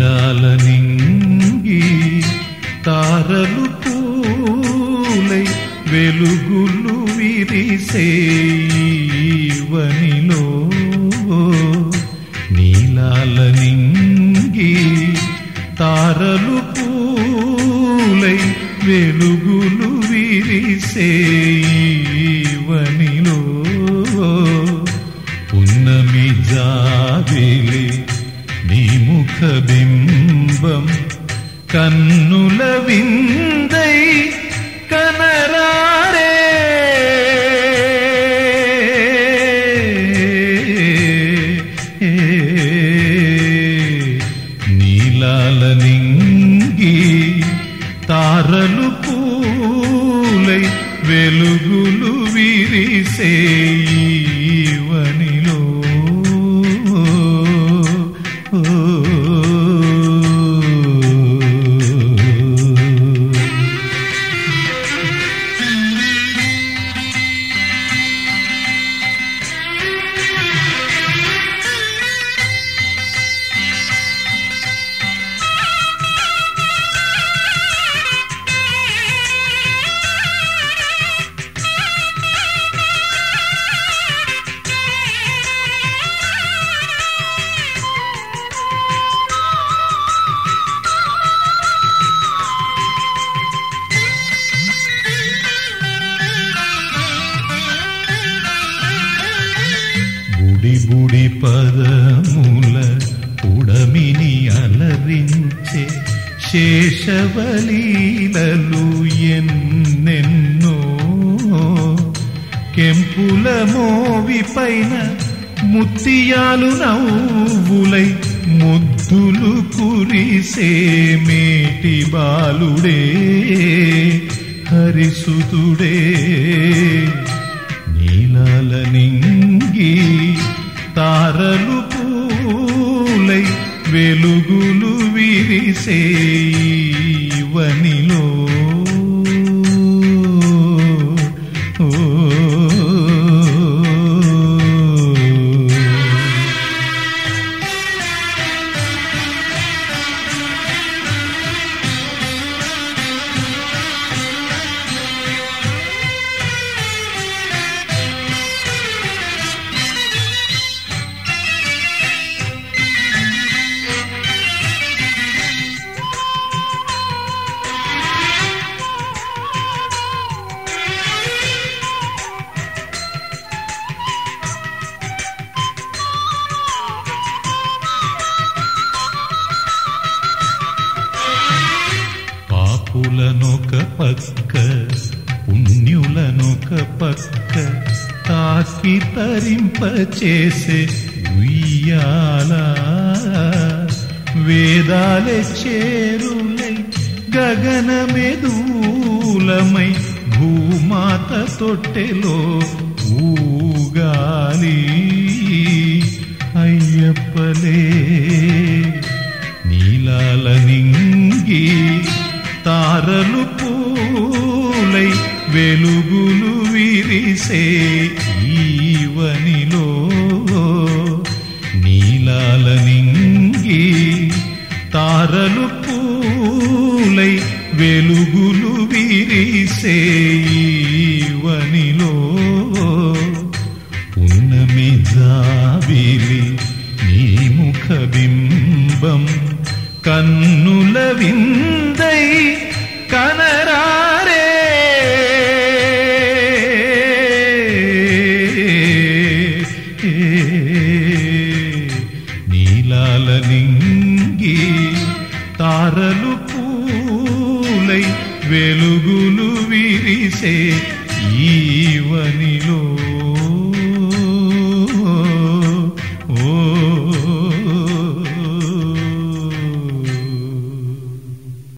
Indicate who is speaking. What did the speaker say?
Speaker 1: నీలాల నింగి తారలు పూలై వెలుగులు విరిసేవనిలో నీలాల నింగి తారలు పూలై వెలుగులు విరిసేవనిలో నీ ముఖ బింబం కన్నుల విందై కనరారే నీలాల నింగి తారలు పూలై వెలుగులు విరిసేవనిలో బుడి బుడి పదముల ఉడమిని అలరించే శేషవలీలలు ఎన్నెన్నో. కెంపుల మోవి పైన ముత్యాలు నవ్వులై ముద్దులు కురిసే మేటి బాలుడే హరిసుతుడే. విరిసేవనిలో పుణ్యులనొక పక్క పుణ్యులనొక పక్క తాకి తరింప చేసే ఉయ్యాల. వేదాలే చేరులై గగనమెదూలమై భూమాత తొట్టెలో ఊగా వెలుగులు విరిసే ఈవనిలో నీలాల నింగి తారలు పూలై వెలుగులు విరిసే నీలాల తారలు పూలై వెలుగులు విరిసే ఈ